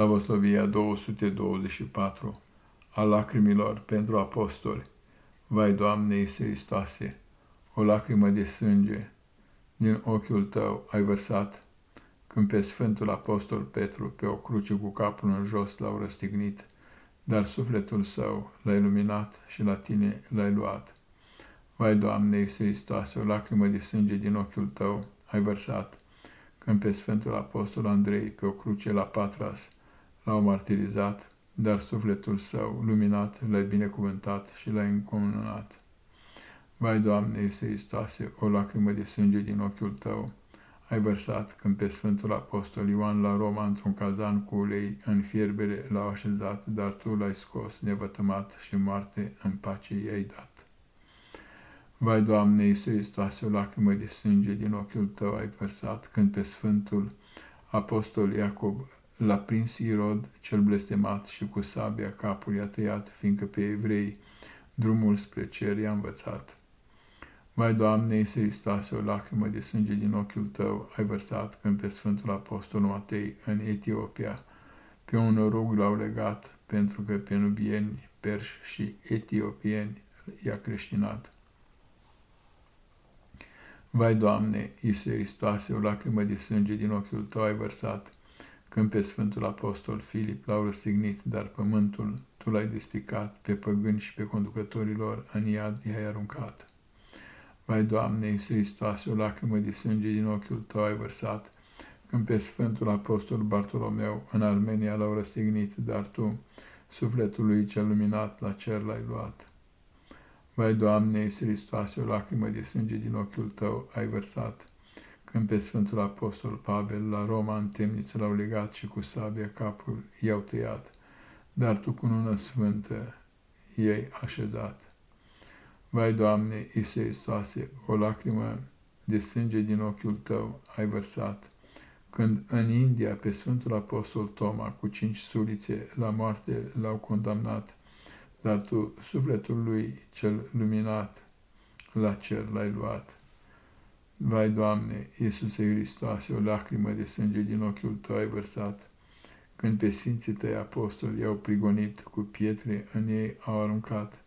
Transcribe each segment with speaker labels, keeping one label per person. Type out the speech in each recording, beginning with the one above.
Speaker 1: Slavoslovia 224 a lacrimilor pentru apostoli. Vai, Doamne Iisus Hristoase, o lacrimă de sânge din ochiul Tău ai vărsat, când pe Sfântul Apostol Petru pe o cruce cu capul în jos l-au răstignit, dar sufletul său l-ai luminat și la Tine l-ai luat. Vai, Doamne Iisus Hristoase, o lacrimă de sânge din ochiul Tău ai vărsat, când pe Sfântul Apostol Andrei pe o cruce la Patras l-au martirizat, dar sufletul său, luminat, l-ai binecuvântat și l-ai încununat. Vai, Doamne, Iisuse Hristoase, o lacrimă de sânge din ochiul Tău, ai vărsat când pe Sfântul Apostol Ioan la Roma într-un cazan cu ulei în fierbere l-au așezat, dar Tu l-ai scos nevătămat și moarte în pace i-ai dat. Vai, Doamne, Iisuse Hristoase, o lacrimă de sânge din ochiul Tău ai vărsat când pe Sfântul Apostol Iacob L-a prins Irod cel blestemat și cu sabia capul i-a tăiat, fiindcă pe evrei drumul spre cer i-a învățat. Vai, Doamne, Iisus Hristoase, o lacrimă de sânge din ochiul Tău ai vărsat când pe Sfântul Apostol Matei în Etiopia pe un rug l-au legat, pentru că pe nubieni, perși și etiopieni i-a creștinat. Vai, Doamne, Iisus Hristoase, o lacrimă de sânge din ochiul Tău ai vărsat, când pe Sfântul Apostol Filip l-au răstignit, dar pământul tu l-ai despicat, pe păgâni și pe conducătorilor în iad i-ai aruncat. Vai, Doamne, Iisus Hristoase, o lacrimă de sânge din ochiul tău ai vărsat, când pe Sfântul Apostol Bartolomeu în Armenia l-au răstignit, dar tu, sufletul lui cel luminat, la cer l-ai luat. Vai, Doamne, Iisus Hristoase, o lacrimă de sânge din ochiul tău ai vărsat, când pe Sfântul Apostol Pavel la Roma în temniță l-au legat și cu sabia capul i-au tăiat, dar tu cu nună sfântă ei așezat. Vai, Doamne, Iisuse Hristoase, o lacrimă de sânge din ochiul tău ai vărsat, când în India pe Sfântul Apostol Toma cu cinci sulițe la moarte l-au condamnat, dar tu, sufletul lui cel luminat, la cer l-ai luat. Vai, Doamne, Iisuse Hristoase, o lacrimă de sânge din ochiul Tău ai vărsat, când pe Sfinții Tăi apostoli i-au prigonit, cu pietre în ei au aruncat,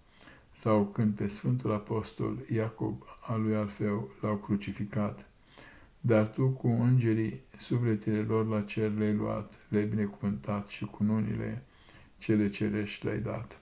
Speaker 1: sau când pe Sfântul Apostol Iacob al lui Alfeu l-au crucificat. Dar Tu cu îngerii sufletele lor la cer le-ai luat, le-ai binecuvântat și cu nunile cele cerești le-ai dat.